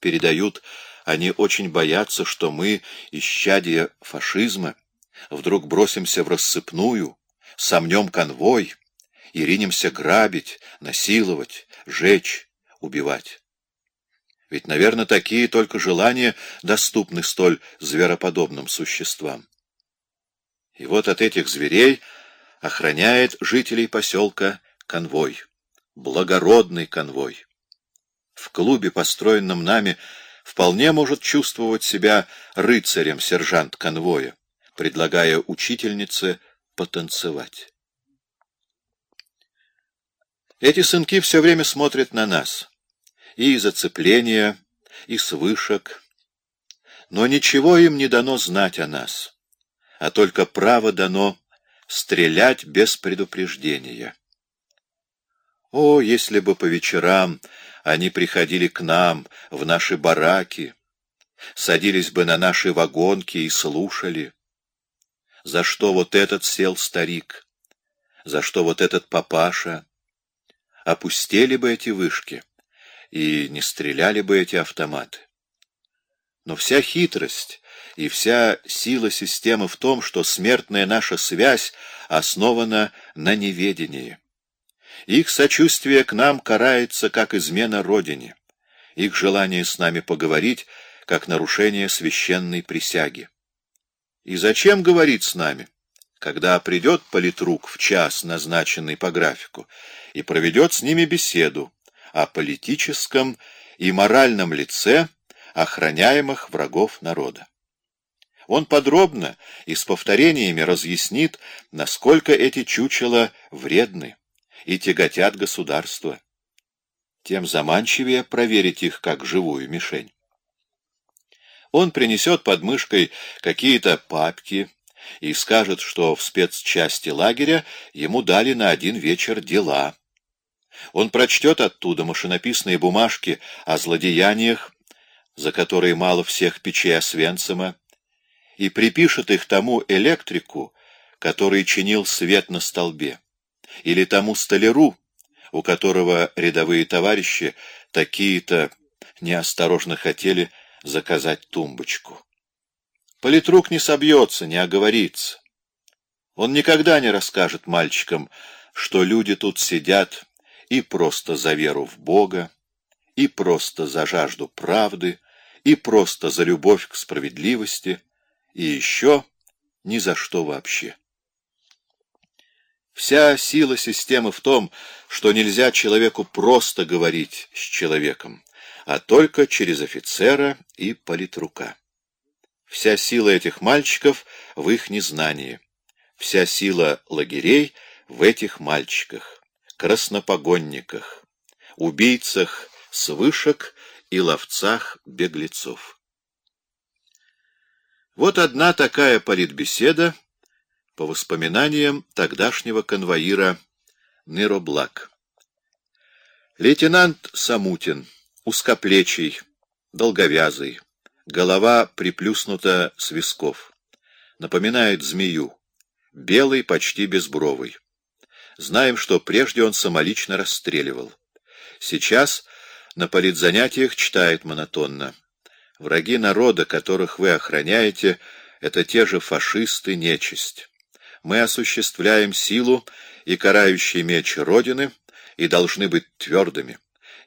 передают, они очень боятся, что мы, исчадие фашизма, вдруг бросимся в рассыпную, сомнем конвой и ринемся грабить, насиловать, жечь, убивать. Ведь, наверное, такие только желания доступны столь звероподобным существам. И вот от этих зверей охраняет жителей поселка конвой, благородный конвой. В клубе, построенном нами, вполне может чувствовать себя рыцарем сержант конвоя, предлагая учительнице потанцевать. Эти сынки все время смотрят на нас, и из оцепления, и с вышек, но ничего им не дано знать о нас, а только право дано стрелять без предупреждения. О, если бы по вечерам они приходили к нам, в наши бараки, садились бы на наши вагонки и слушали, за что вот этот сел старик, за что вот этот папаша. Опустели бы эти вышки, и не стреляли бы эти автоматы. Но вся хитрость и вся сила системы в том, что смертная наша связь основана на неведении. Их сочувствие к нам карается, как измена Родине, их желание с нами поговорить, как нарушение священной присяги. И зачем говорить с нами, когда придет политрук в час, назначенный по графику, и проведет с ними беседу о политическом и моральном лице охраняемых врагов народа? Он подробно и с повторениями разъяснит, насколько эти чучела вредны и тяготят государство. Тем заманчивее проверить их как живую мишень. Он принесет под мышкой какие-то папки и скажет, что в спецчасти лагеря ему дали на один вечер дела. Он прочтет оттуда машинописные бумажки о злодеяниях, за которые мало всех печей Освенцима, и припишет их тому электрику, который чинил свет на столбе, или тому столяру, у которого рядовые товарищи такие-то неосторожно хотели заказать тумбочку. Политрук не собьется, не оговорится. Он никогда не расскажет мальчикам, что люди тут сидят и просто за веру в Бога, и просто за жажду правды, и просто за любовь к справедливости, и еще ни за что вообще. Вся сила системы в том, что нельзя человеку просто говорить с человеком, а только через офицера и политрука. Вся сила этих мальчиков в их незнании, вся сила лагерей в этих мальчиках, краснопогонниках, убийцах с вышек и ловцах беглецов. Вот одна такая политбеседа по воспоминаниям тогдашнего конвоира Нероблак. Лейтенант Самутин узкоплечий, долговязый, голова приплюснута с висков. Напоминает змею, белый, почти безбровый. Знаем, что прежде он самолично расстреливал. Сейчас на политзанятиях читает монотонно. Враги народа, которых вы охраняете, это те же фашисты, нечисть. Мы осуществляем силу и карающий меч Родины и должны быть твердыми.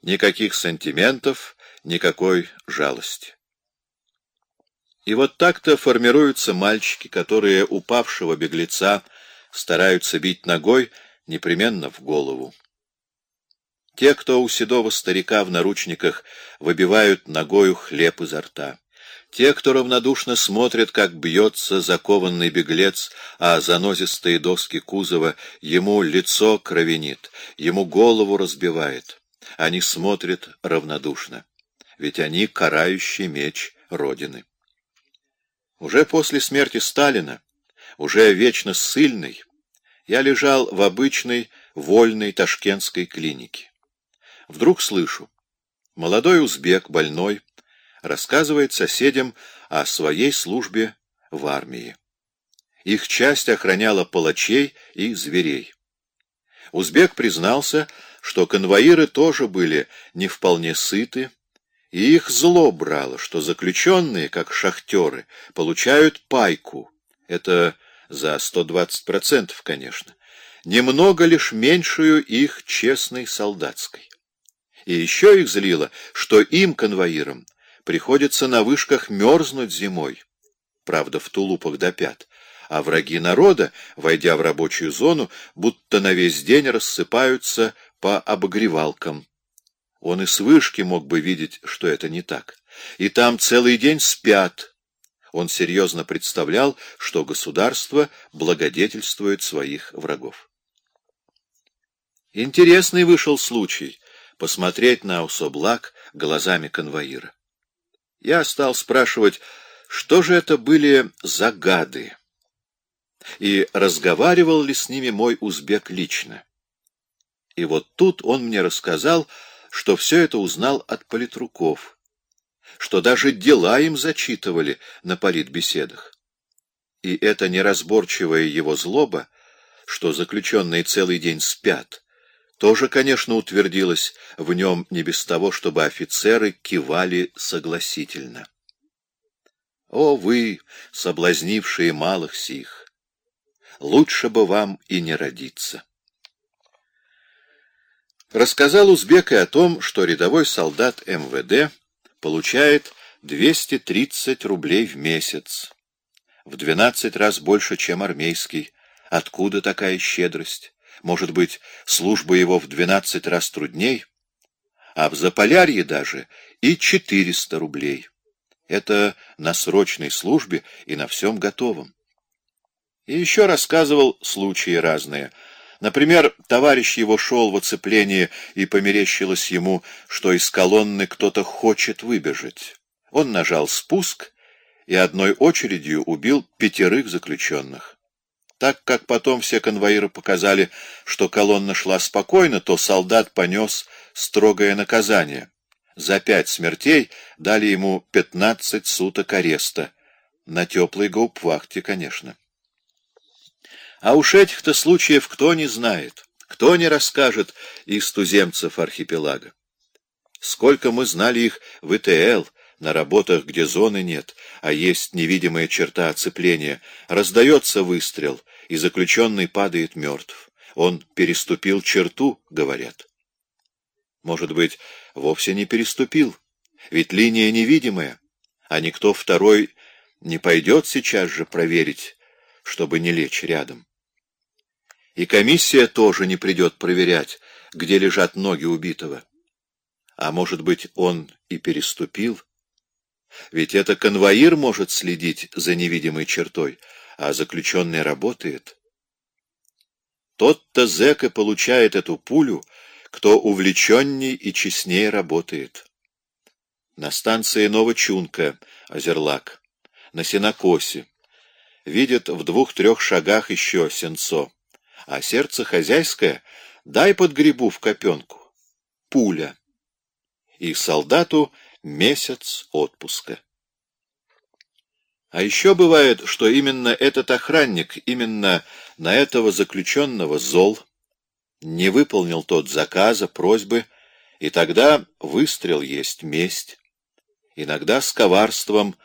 Никаких сантиментов, никакой жалости. И вот так-то формируются мальчики, которые упавшего беглеца стараются бить ногой непременно в голову. Те, кто у седого старика в наручниках выбивают ногою хлеб изо рта. Те, кто равнодушно смотрит, как бьется закованный беглец, а занозистые доски кузова ему лицо кровенит, ему голову разбивает. Они смотрят равнодушно, ведь они карающий меч Родины. Уже после смерти Сталина, уже вечно ссыльный, я лежал в обычной вольной ташкентской клинике. Вдруг слышу, молодой узбек, больной, рассказывает соседям о своей службе в армии. Их часть охраняла палачей и зверей. Узбек признался, что конвоиры тоже были не вполне сыты И их зло брало, что заключенные, как шахтеры, получают пайку. Это за 120%, конечно. Немного лишь меньшую их честной солдатской. И еще их злило, что им, конвоирам, приходится на вышках мерзнуть зимой, правда, в тулупах до пят, а враги народа, войдя в рабочую зону, будто на весь день рассыпаются по обогревалкам. Он и с вышки мог бы видеть, что это не так. И там целый день спят. Он серьезно представлял, что государство благодетельствует своих врагов. Интересный вышел случай посмотреть на Усоблак глазами конвоира. Я стал спрашивать, что же это были за гады, и разговаривал ли с ними мой узбек лично. И вот тут он мне рассказал, что все это узнал от политруков, что даже дела им зачитывали на политбеседах. И это неразборчивая его злоба, что заключенные целый день спят, тоже, конечно, утвердилось в нем не без того, чтобы офицеры кивали согласительно. О, вы, соблазнившие малых сих! Лучше бы вам и не родиться. Рассказал узбек и о том, что рядовой солдат МВД получает 230 рублей в месяц, в 12 раз больше, чем армейский. Откуда такая щедрость? Может быть, служба его в двенадцать раз трудней, а в Заполярье даже и четыреста рублей. Это на срочной службе и на всем готовом. И еще рассказывал случаи разные. Например, товарищ его шел в оцеплении, и померещилось ему, что из колонны кто-то хочет выбежать. Он нажал спуск и одной очередью убил пятерых заключенных. Так как потом все конвоиры показали, что колонна шла спокойно, то солдат понес строгое наказание. За пять смертей дали ему пятнадцать суток ареста. На теплой гауптвахте, конечно. А уж этих-то случаев кто не знает, кто не расскажет из туземцев архипелага. Сколько мы знали их в ИТЛ, на работах, где зоны нет, а есть невидимая черта оцепления, раздается выстрел, и заключенный падает мертв. Он переступил черту, говорят. Может быть, вовсе не переступил, ведь линия невидимая, а никто второй не пойдет сейчас же проверить, чтобы не лечь рядом. И комиссия тоже не придет проверять, где лежат ноги убитого. А может быть, он и переступил, ведь это конвоир может следить за невидимой чертой, а заключенный работает. Тот-то зэк и получает эту пулю, кто увлеченней и честнее работает. На станции Новочунка, Озерлак, на Сенокосе, видит в двух-трех шагах еще сенцо, а сердце хозяйское дай под грибу в копенку. Пуля. И солдату месяц отпуска. А еще бывает, что именно этот охранник, именно на этого заключенного зол, не выполнил тот заказа, просьбы, и тогда выстрел есть месть. Иногда с коварством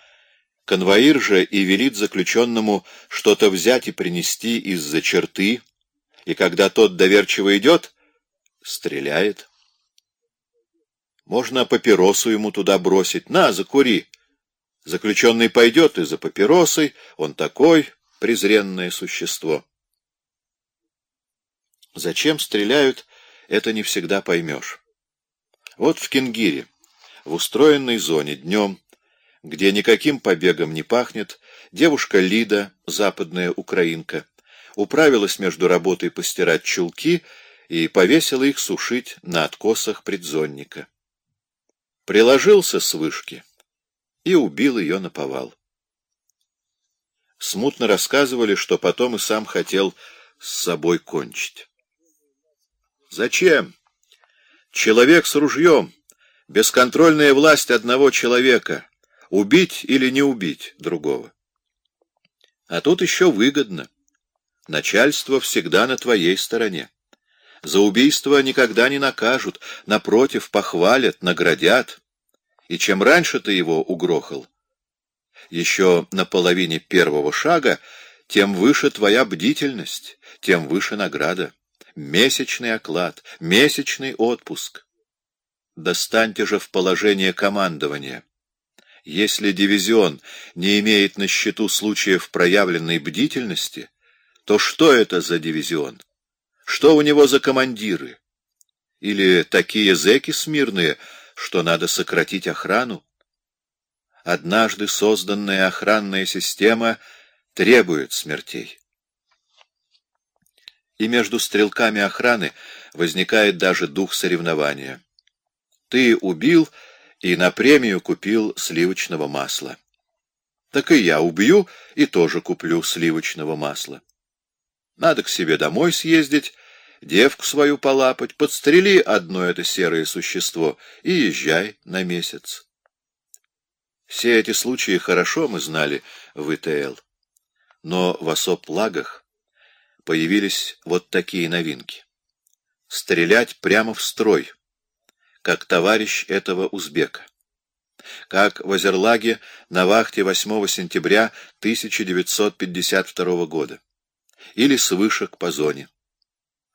конвоир же и велит заключенному что-то взять и принести из-за черты, и когда тот доверчиво идет, стреляет. Можно папиросу ему туда бросить. На, закури. Заключенный пойдет и за папиросой. Он такой презренное существо. Зачем стреляют, это не всегда поймешь. Вот в Кенгире, в устроенной зоне, днем, где никаким побегом не пахнет, девушка Лида, западная украинка, управилась между работой постирать чулки и повесила их сушить на откосах предзонника приложился с вышки и убил ее на повал. Смутно рассказывали, что потом и сам хотел с собой кончить. Зачем? Человек с ружьем, бесконтрольная власть одного человека, убить или не убить другого. А тут еще выгодно. Начальство всегда на твоей стороне. За убийство никогда не накажут, напротив, похвалят, наградят. И чем раньше ты его угрохал, еще на половине первого шага, тем выше твоя бдительность, тем выше награда. Месячный оклад, месячный отпуск. Достаньте же в положение командования. Если дивизион не имеет на счету случаев проявленной бдительности, то что это за дивизион? Что у него за командиры? Или такие зэки смирные, что надо сократить охрану? Однажды созданная охранная система требует смертей. И между стрелками охраны возникает даже дух соревнования. Ты убил и на премию купил сливочного масла. Так и я убью и тоже куплю сливочного масла. Надо к себе домой съездить, девку свою полапать, подстрели одно это серое существо и езжай на месяц. Все эти случаи хорошо мы знали в ИТЛ, но в осоп-лагах появились вот такие новинки. Стрелять прямо в строй, как товарищ этого узбека. Как в Озерлаге на вахте 8 сентября 1952 года. Или с вышек по зоне.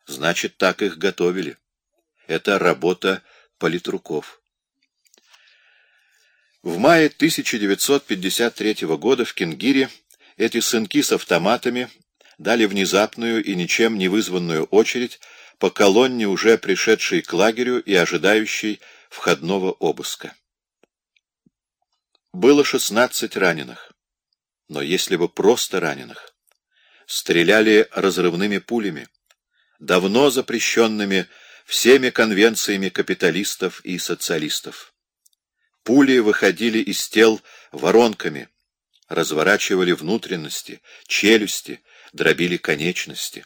Значит, так их готовили. Это работа политруков. В мае 1953 года в Кенгире эти сынки с автоматами дали внезапную и ничем не вызванную очередь по колонне, уже пришедшей к лагерю и ожидающей входного обыска. Было 16 раненых, но если бы просто раненых, стреляли разрывными пулями, давно запрещенными всеми конвенциями капиталистов и социалистов. Пули выходили из тел воронками, разворачивали внутренности, челюсти, дробили конечности.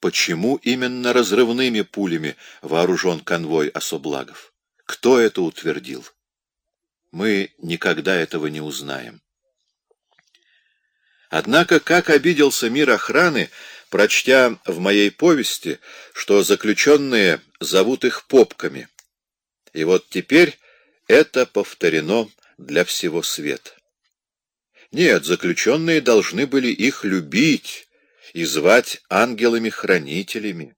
Почему именно разрывными пулями вооружен конвой особлагов? Кто это утвердил? Мы никогда этого не узнаем. Однако, как обиделся мир охраны, прочтя в моей повести, что заключенные зовут их попками. И вот теперь это повторено для всего света. Нет, заключенные должны были их любить и звать ангелами-хранителями.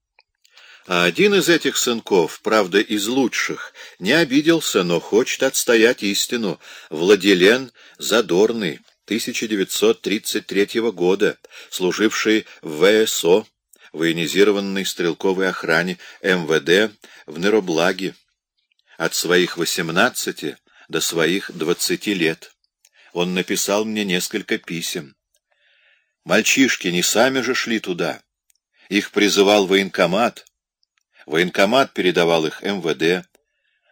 А один из этих сынков, правда, из лучших, не обиделся, но хочет отстоять истину. Владилен Задорный, 1933 года, служивший в ВСО, военизированной стрелковой охране МВД в Нероблаге от своих восемнадцати до своих двадцати лет. Он написал мне несколько писем. Мальчишки не сами же шли туда. Их призывал военкомат. Военкомат передавал их МВД.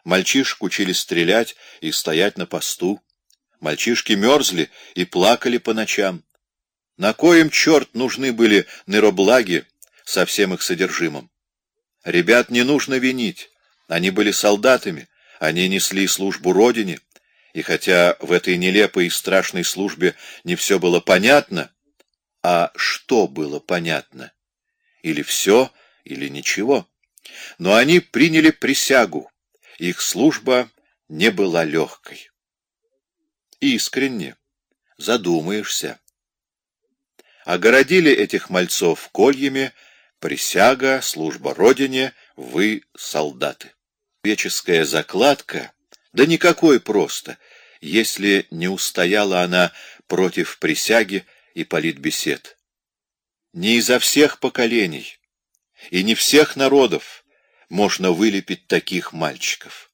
Мальчишек учили стрелять и стоять на посту. Мальчишки мерзли и плакали по ночам. На коем черт нужны были нероблаги со всем их содержимым? Ребят не нужно винить. Они были солдатами, они несли службу Родине, и хотя в этой нелепой и страшной службе не все было понятно, а что было понятно? Или все, или ничего. Но они приняли присягу, их служба не была легкой. Искренне, задумаешься. Огородили этих мальцов кольями, присяга, служба Родине, вы солдаты человеческая закладка, да никакой просто, если не устояла она против присяги и политбесед. Не изо всех поколений и не всех народов можно вылепить таких мальчиков.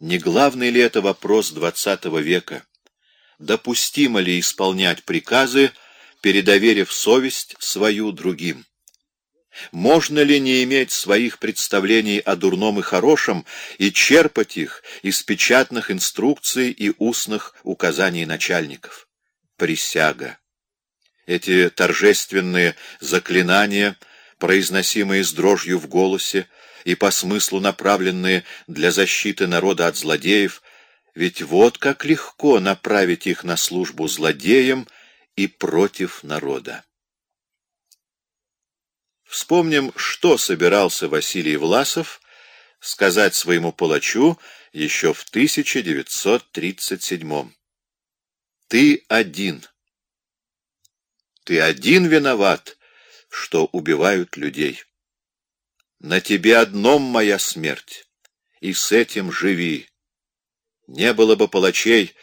Не главный ли это вопрос двадцатого века? Допустимо ли исполнять приказы, передоверив совесть свою другим? Можно ли не иметь своих представлений о дурном и хорошем и черпать их из печатных инструкций и устных указаний начальников? Присяга. Эти торжественные заклинания, произносимые с дрожью в голосе и по смыслу направленные для защиты народа от злодеев, ведь вот как легко направить их на службу злодеям и против народа. Вспомним, что собирался Василий Власов сказать своему палачу еще в 1937 Ты один. Ты один виноват, что убивают людей. На тебе одном моя смерть, и с этим живи. Не было бы палачей,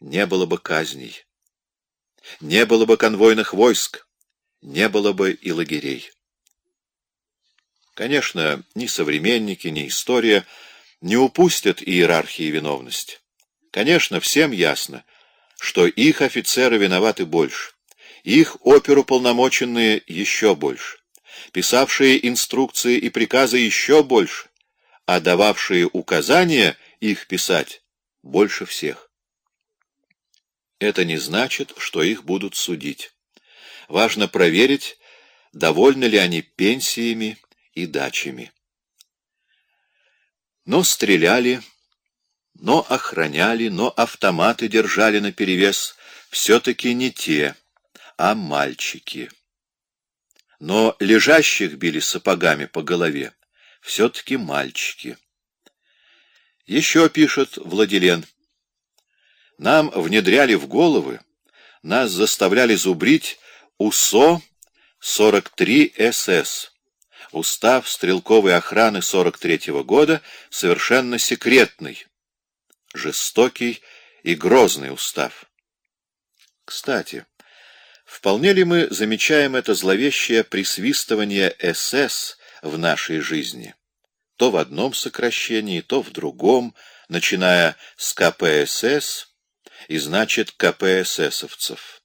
не было бы казней. Не было бы конвойных войск, не было бы и лагерей. Конечно, ни современники, ни история не упустят иерархии виновности. Конечно, всем ясно, что их офицеры виноваты больше, их оперуполномоченные еще больше, писавшие инструкции и приказы еще больше, а дававшие указания их писать больше всех. Это не значит, что их будут судить. Важно проверить, довольны ли они пенсиями и дачами. Но стреляли, но охраняли, но автоматы держали наперевес все-таки не те, а мальчики. Но лежащих били сапогами по голове все-таки мальчики. Еще пишет Владилен. Нам внедряли в головы, нас заставляли зубрить УСО 43 СС. Устав стрелковой охраны 43-го года совершенно секретный, жестокий и грозный устав. Кстати, вполне ли мы замечаем это зловещее присвистывание СС в нашей жизни? То в одном сокращении, то в другом, начиная с КПСС и значит КПССовцев.